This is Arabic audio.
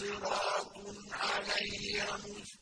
صِرَاطٌ عَلَيَّ مُسْتَقِيمٌ.